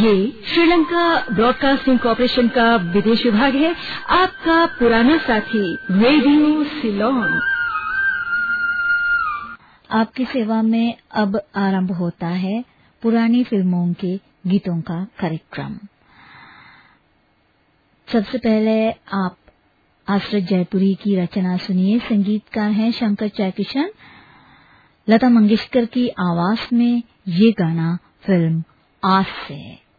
ये Sri Lanka broadcasting corporation का विदेश विभाग है। आपका पुराना साथी, रेडियो सिलोन। आपकी सेवा में अब आरंभ होता है पुरानी फ़िल्मों के गीतों का कार्यक्रम। सबसे पहले आप आश्रत जयपुरी की रचना सुनिए। संगीतकार हैं शंकर जयकिशन। लता मंगेशकर की आवाज़ में ये गाना फ़िल्म आज से।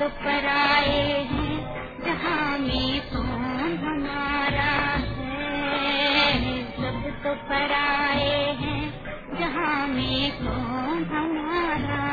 हक हैं जहाँ में कौन हमारा है। सब तो पर हैं, जहाँ में कौन हमारा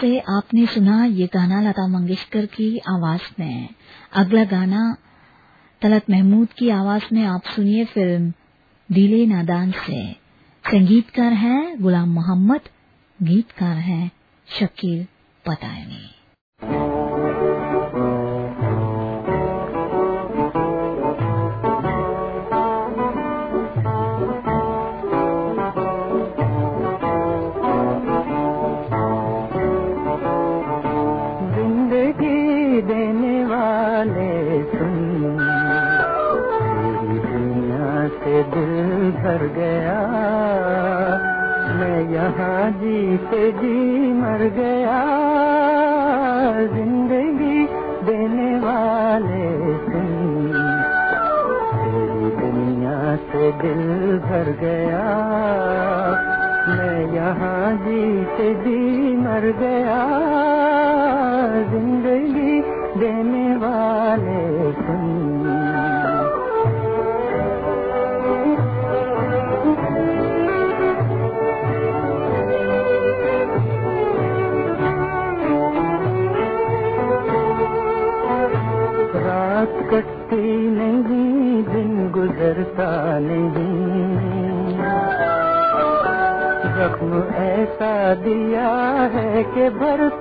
से आपने सुना ये गाना लता मंगेशकर की आवाज़ में। अगला गाना तलत महमूद की आवाज़ में आप सुनिए फ़िल्म दिले नादान से। संगीतकार हैं गुलाम मोहम्मद, गीतकार हैं शकील पतायनी जीते जी मर गया। ज़िंदगी देने वाले तेरी दुनिया से दिल भर गया। मैं यहाँ जीते जी मर गया। ज़िंदगी देने वाले सुन दिया है के भरता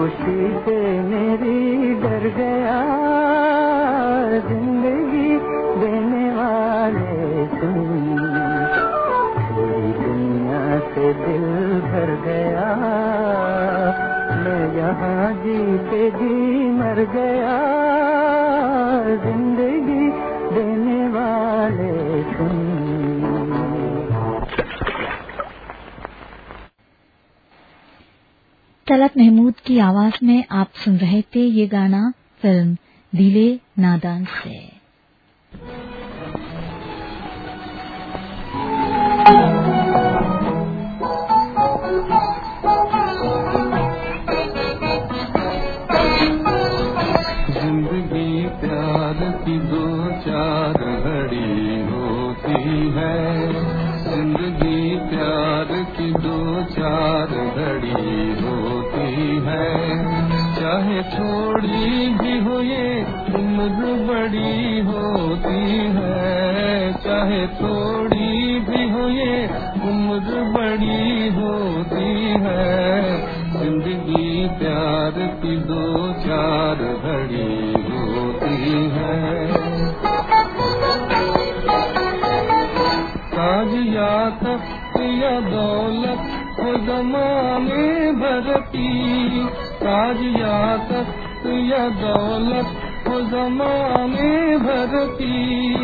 खुशी से मेरी डर गया। ज़िंदगी देने वाले तुम। दुनिया से दिल भर गया। मैं यहाँ जीते जी मर गया। ज़िंदगी तलत महमूद की आवाज़ में आप सुन रहे थे ये गाना फ़िल्म दिले नादान से। चार घड़ी होती है। ताज या तख्त या दौलत हो जमाने भर की ताज या तख्त या दौलत हो जमाने भर की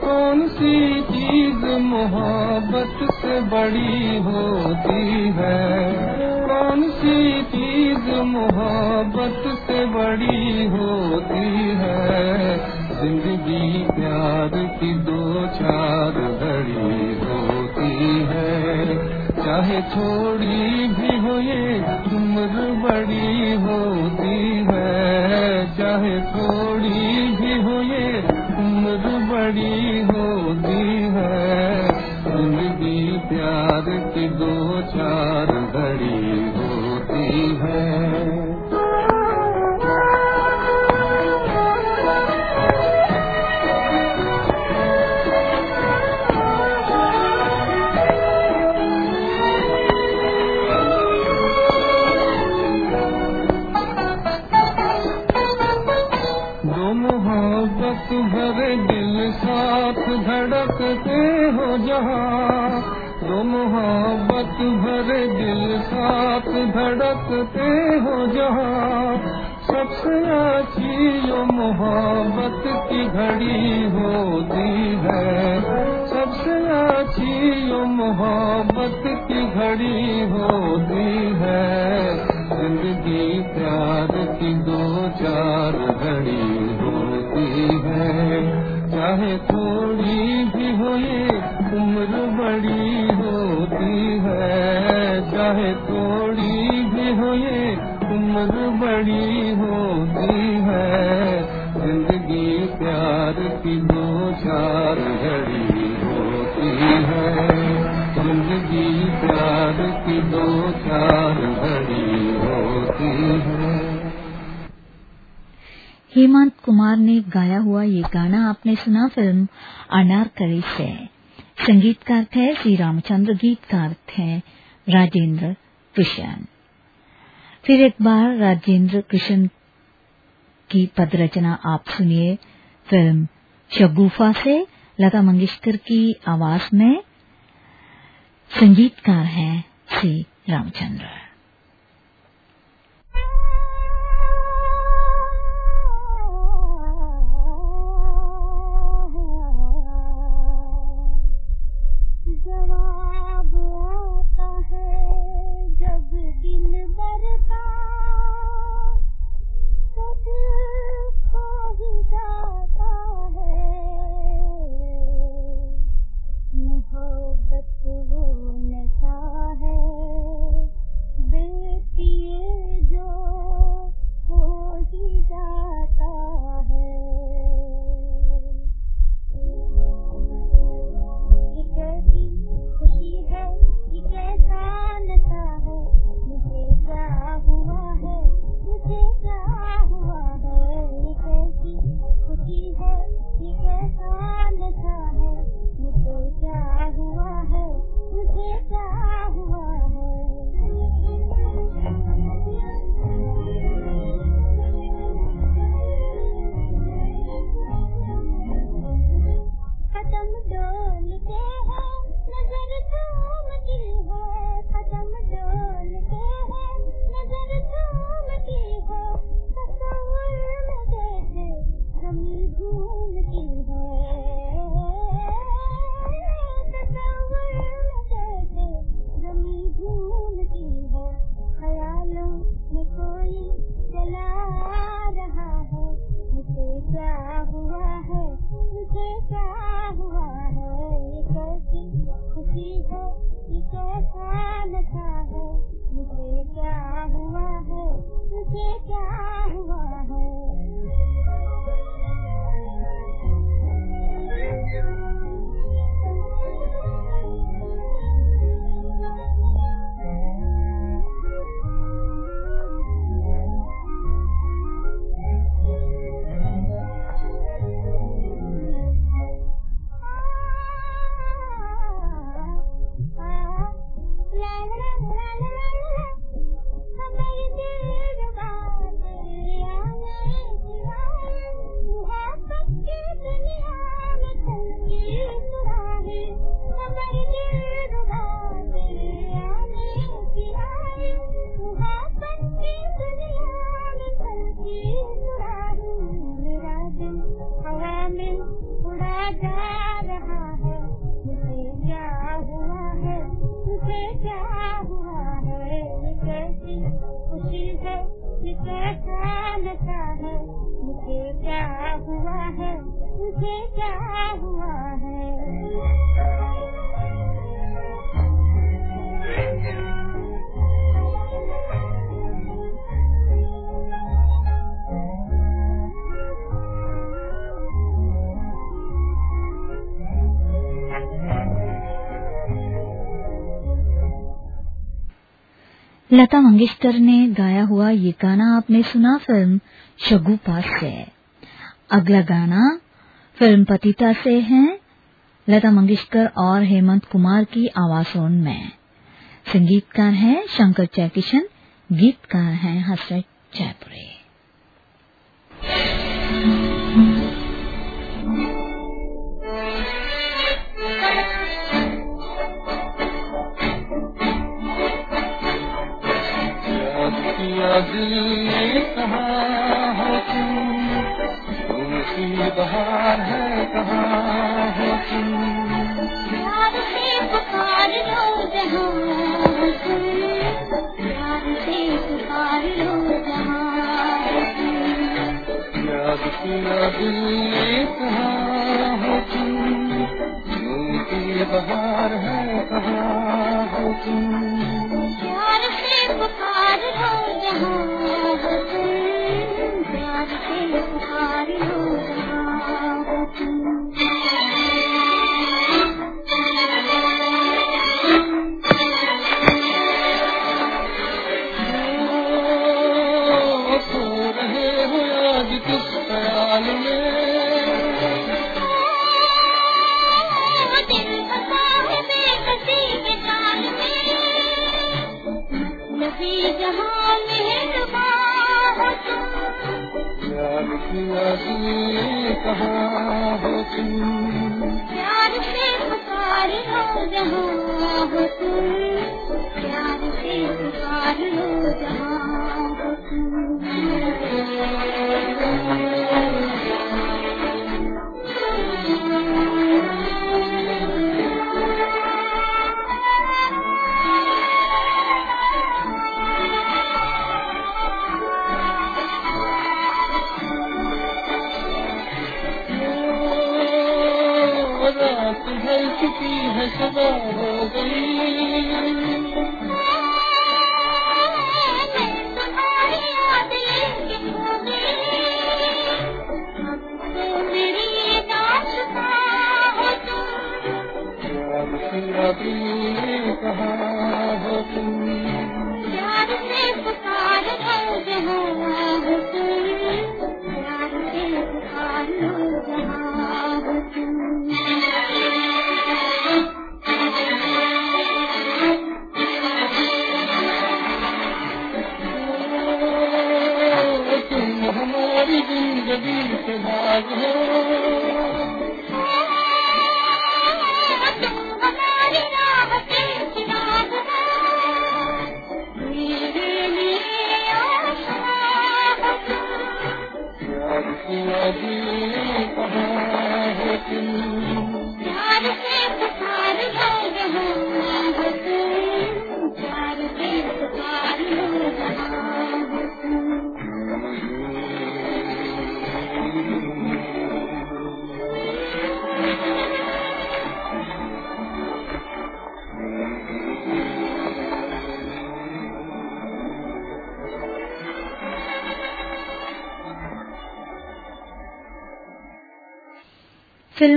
कौन सी चीज़ मोहब्बत से बड़ी होती है? कौन सी चीज़ मोहब्बत से बड़ी होती है? ज़िंदगी प्यार की दो चार घड़ी होती है। चाहे थोड़ी भी हो ये उम्र बड़ी होती है। चाहे थोड़ी भी हो ये उम्र बड़ी होती है। ज़िंदगी प्यार की दो चार घड़ी है उम्र बड़ी होती है, ज़िंदगी प्यार की दो चार घड़ी होती है। ज़िंदगी प्यार की दो चार घड़ी होती है। हेमंत कुमार ने गाया हुआ ये गाना आपने सुना फ़िल्म अनारकली से। संगीतकार थे श्री रामचंद्र, गीतकार थे राजेंद्र कृष्ण फिर एक बार राजेंद्र कृष्ण की पद रचना आप सुनिए फ़िल्म शगुफा से लता मंगेशकर की आवाज़ में संगीतकार हैं श्री रामचंद्र। लता मंगेशकर ने गाया हुआ ये गाना आपने सुना, फ़िल्म शगुपा से। अगला गाना फ़िल्म पतिता से है, लता मंगेशकर और हेमंत कुमार की आवाजों में। संगीतकार हैं शंकर जयकिशन गीतकार हैं हसरत जयपुरी। दिल ने कहा हो तुम की बहार है कहाँ हो तुम प्यार से पुकार लो जहाँ तुम प्यार से पुकार लो जहाँ याद किया दिल ने कहा हो तुम की बहार है कहाँ हो तुम पुकार लो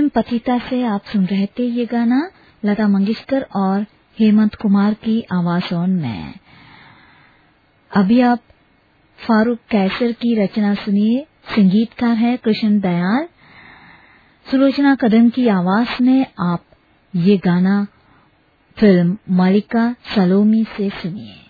पतिता से आप सुन रहे थे ये गाना लता मंगेशकर और हेमंत कुमार की आवाजों में। अभी आप फारूक कैसर की रचना सुनिए। संगीतकार है कृष्ण दयाल। सुलोचना कदम की आवाज़ में आप ये गाना फ़िल्म मालिका सलोमी से सुनिए।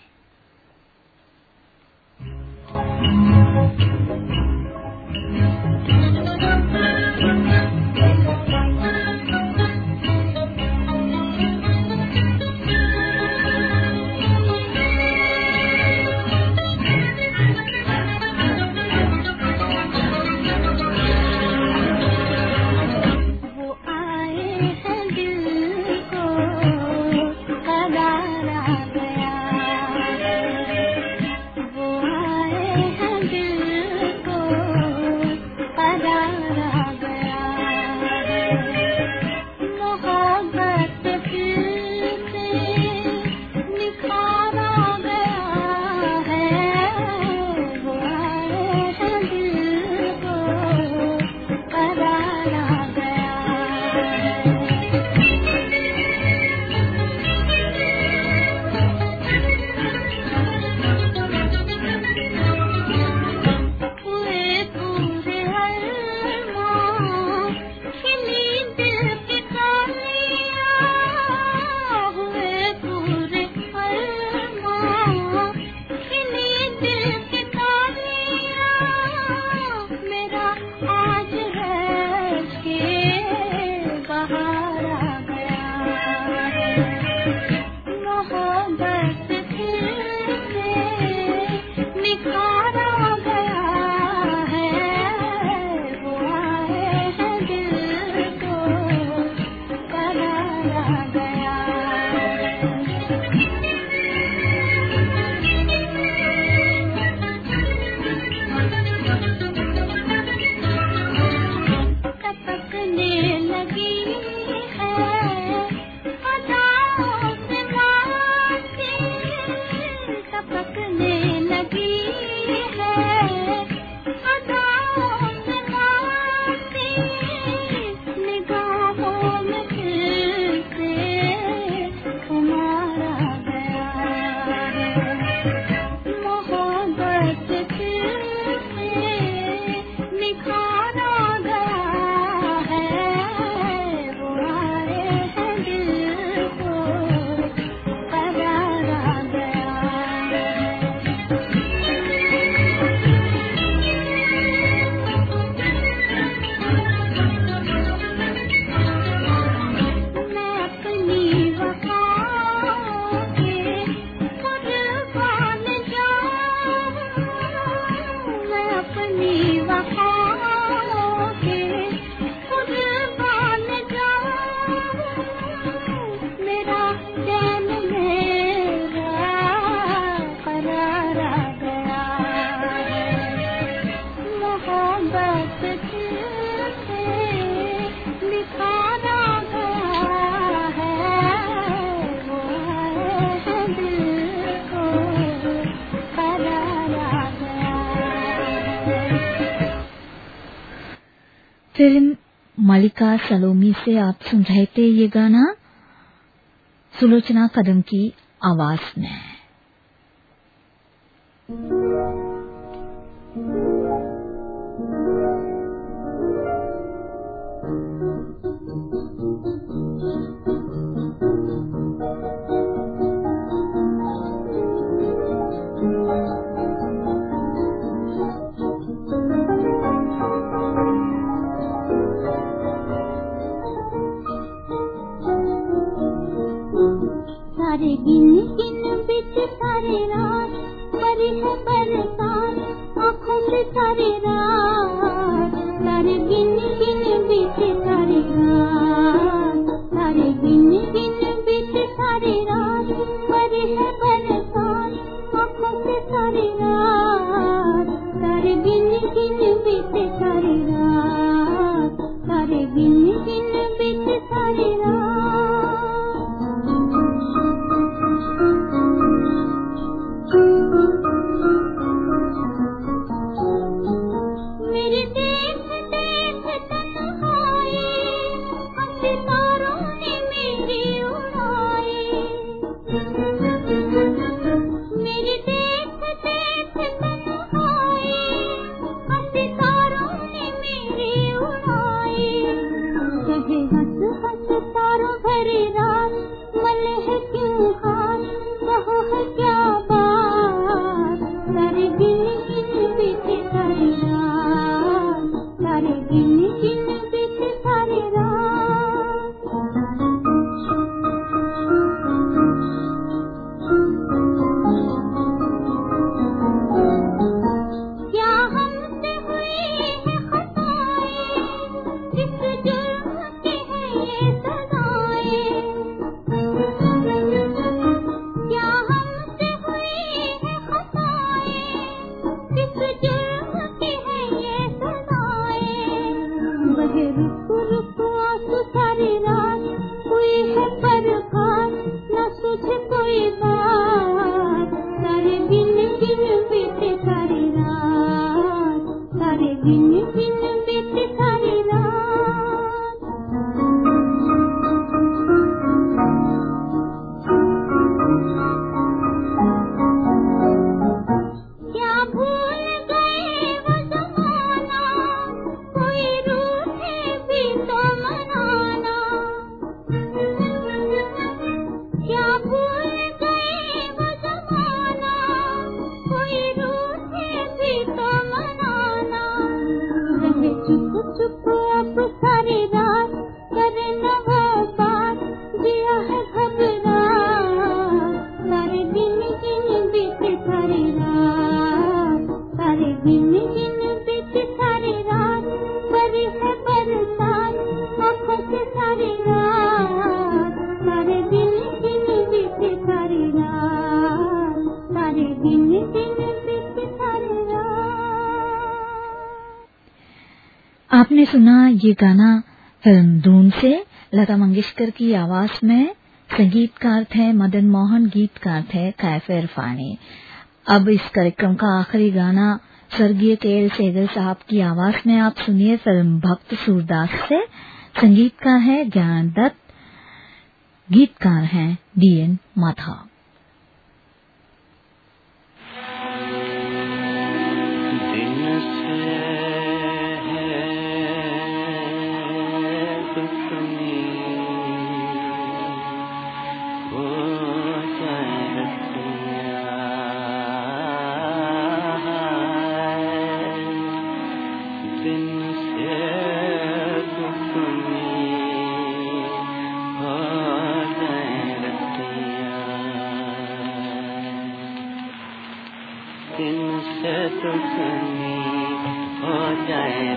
मालिका सलोमी से आप सुन रहे थे ये गाना। सुलोचना कदम की आवाज़ में। तारे गिन गिन बिच तारे रात पर है बरसात आँखों में तारे रात तारे गिन hati आपने सुना ये गाना, फ़िल्म धून से, लता मंगेशकर की आवाज़ में, संगीतकार थे मदन मोहन, गीतकार थे कैफ़े इरफानी। अब इस कार्यक्रम का आखिरी गाना, स्वर्गीय के एल सेगल साहब की आवाज़ में आप सुनिए फ़िल्म भक्त सूरदास से, संगीतकार है ज्ञान दत्त, गीतकार हैं डी एन माथा।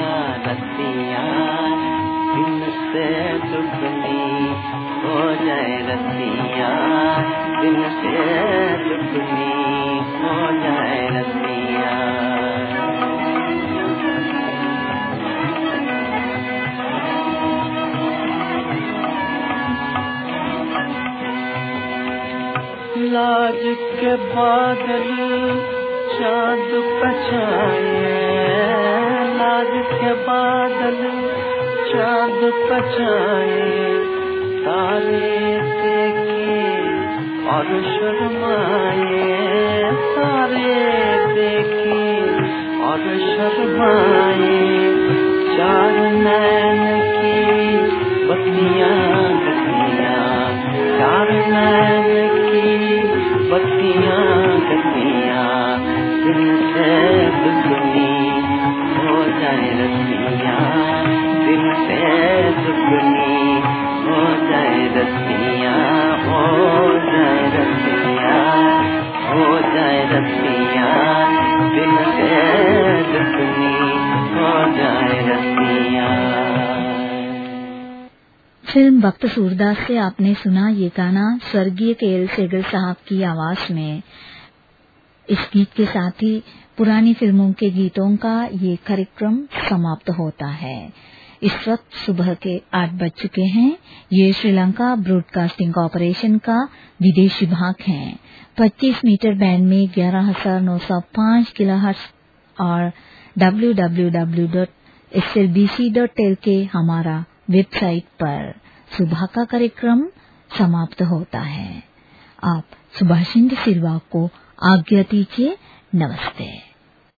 रतियाँ दिन से दुगनी हो जाए रतियाँ से दुगनी हो जाए रतियाँ लाज के बादल चाँद पछाए लाज के बादल चाँद पछाए तारे देखे और शर्माए। तारे देखे और शर्माए। चार नैन की बत्तियाँ बत्तियाँ चार नैन की बत्तियाँ बत्तियाँ दिन से वक्त सूरदास से आपने सुना ये गाना स्वर्गीय के एल सेगल साहब की आवाज़ में। इस गीत के साथ ही पुरानी फ़िल्मों के गीतों का ये कार्यक्रम समाप्त होता है। इस वक्त सुबह के आठ बज चुके हैं। ये श्रीलंका ब्रॉडकास्टिंग कॉरपोरेशन का विदेश विभाग है। 25 मीटर बैंड में 11,905 किलोहर्ट्ज और www.slbc.tel के हमारा वेबसाइट पर। सुबह का कार्यक्रम समाप्त होता है। आप सुभाषिंद सिरवा को आज्ञा दीजिए। नमस्ते।